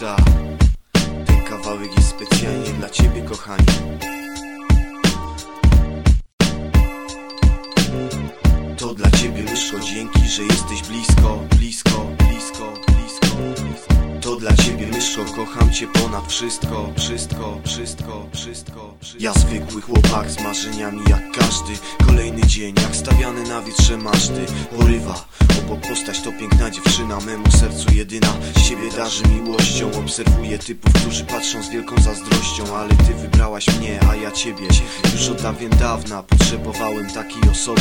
Ten kawałek jest specjalnie dla ciebie, kochanie. To dla ciebie, myszko, dzięki, że jesteś blisko, blisko, blisko, blisko, blisko. To dla ciebie, myszko, kocham cię ponad wszystko, wszystko, wszystko, wszystko, wszystko. Ja zwykły chłopak z marzeniami jak każdy. Kolejny dzień, jak stawiany na wietrze maszty. Porywa, obok postać to piękna dziewczyna, memu sercu jedyna. Siebie darzy miłością, obserwuję typów, którzy patrzą z wielką zazdrością. Ale ty wybrałaś mnie, a ja ciebie. Już od dawien dawna potrzebowałem takiej osoby.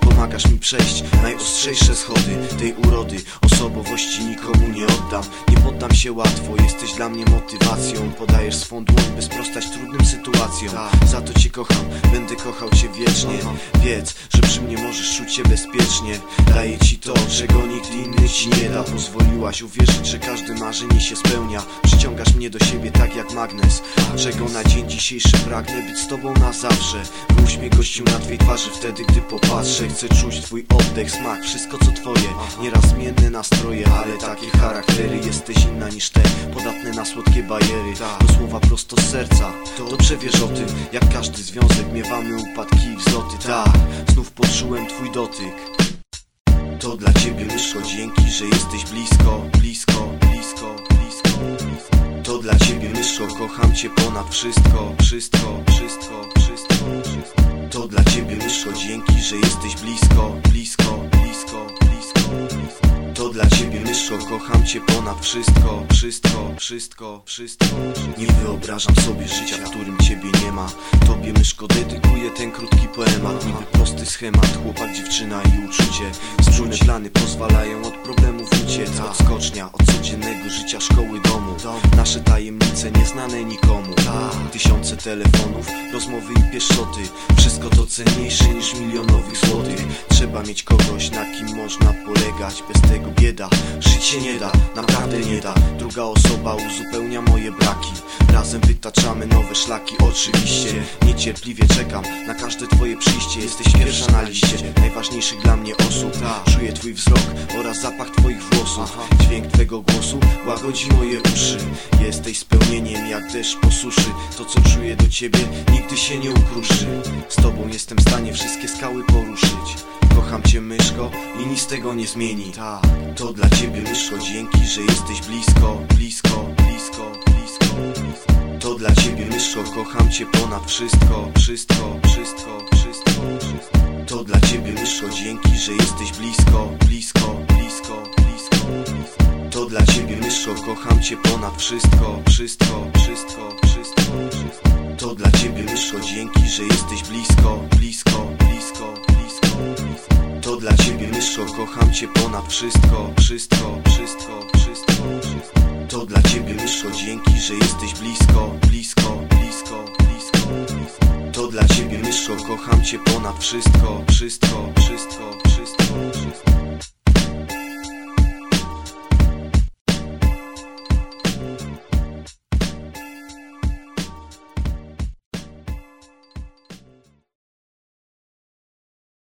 Pomagasz mi przejść najostrzejsze schody tej urody. Osobowości nikomu nie oddam, nie poddam się łatwo. Jesteś dla mnie motywacją. Podajesz swą dłoń, by sprostać trudnym sytuacjom. Za to cię kocham, będę kochał cię wiecznie. Wiedz, że przy mnie możesz czuć się bezpiecznie. Daję ci to, czego nikt inny ci nie da. Pozwoliłaś uwierzyć, że każde marzenie się spełnia. Przyciągasz mnie do siebie tak jak magnes. Czego na dzień dzisiejszy pragnę być z tobą na zawsze. By uśmiech gościł na twej twarzy wtedy, gdy popatrzę. Chcę czuć twój oddech, smak, wszystko co twoje. Nieraz zmienne nastroje, ale takie charaktery. Jesteś inna niż te, podatne na słodkie bajery. To słowa prosto z serca. Dobrze wiesz o tym, jak każdy związek miewamy upadki i wzloty. Tak, znów poczułem twój dotyk. To dla ciebie myszko, dzięki, że jesteś blisko, blisko, blisko, blisko, blisko. To dla ciebie myszko, kocham cię ponad wszystko, wszystko, wszystko, wszystko, wszystko. To dla ciebie myszko, dzięki, że jesteś blisko, blisko, blisko, blisko, blisko. To dla ciebie myszko, kocham cię ponad wszystko, wszystko, wszystko, wszystko. Nie wyobrażam sobie życia, w którym ciebie nie ma. Tobie myszko dedykuję ten krótki poemat, niby prosty schemat, chłopak, dziewczyna i uczucie. Wspólne plany pozwalają od problemów uciec, odskocznia od codziennego życia, szkoły, domu. Nasze tajemnice nieznane nikomu. Tysiące telefonów, rozmowy i pieszoty. Wszystko to cenniejsze niż milionowych złotych. Trzeba mieć kogoś, na kim można polegać. Bez tego bieda, żyć się nie da, naprawdę nie da. Druga osoba uzupełnia moje braki. Razem wytaczamy nowe szlaki, oczywiście. Niecierpliwie czekam na każde twoje przyjście. Jesteś pierwsza na liście najważniejszych dla mnie osób. Czuję twój wzrok oraz zapach twoich włosów. Dźwięk twego głosu łagodzi moje uszy. Jesteś spełnieniem jak deszcz po suszy. To co czuję do ciebie nigdy się nie ukruszy. Z tobą jestem w stanie wszystkie skały poruszyć. Kocham cię myszko i nic tego nie zmieni Tak, to dla ciebie myszko Dzięki, że jesteś blisko, blisko, blisko. To dla ciebie myszko Kocham cię ponad wszystko, wszystko, wszystko, wszystko, wszystko. To dla ciebie myszko Dzięki, że jesteś blisko, blisko, blisko, blisko. To dla ciebie myszko Kocham cię ponad wszystko, wszystko, wszystko, wszystko, wszystko. To dla ciebie myszko Dzięki, że jesteś blisko, blisko, blisko, blisko. To dla ciebie myszko Kocham cię ponad wszystko, wszystko, wszystko, wszystko. To dla ciebie myszko Dzięki, że jesteś blisko, blisko, blisko, blisko. To dla ciebie myszko Kocham cię ponad wszystko, wszystko, wszystko.